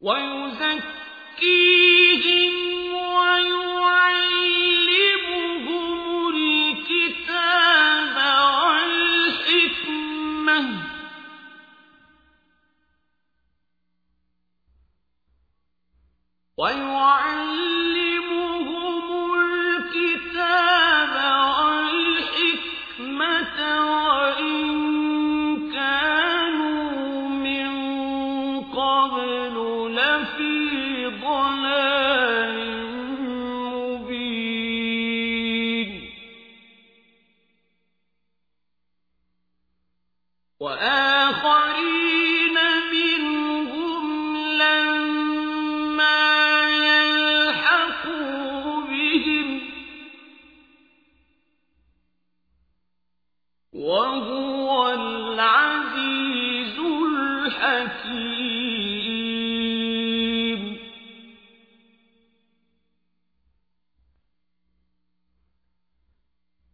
ويزكيهم ويعلمهم الكتاب والحكمة. ويعلمهم الكتاب والحكمة وإن كانوا من قبل. لفي ضلال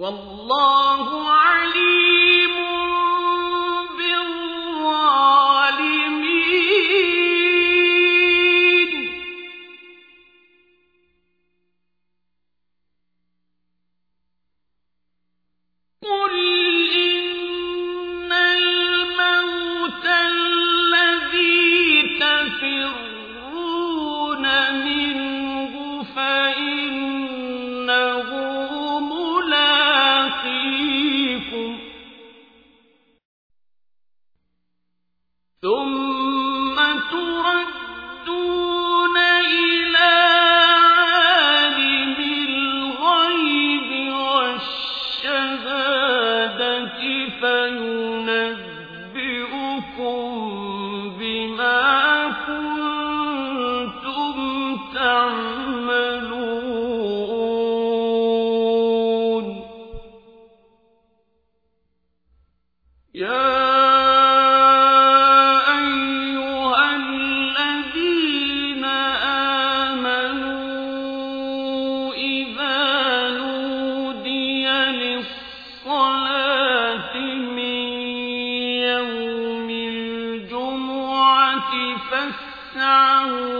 والله 本无。تسعه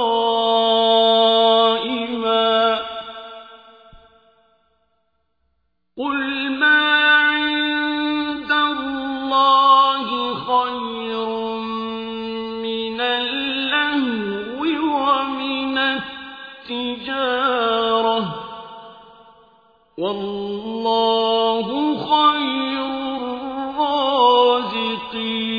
التجارة. والله خير الرازقين.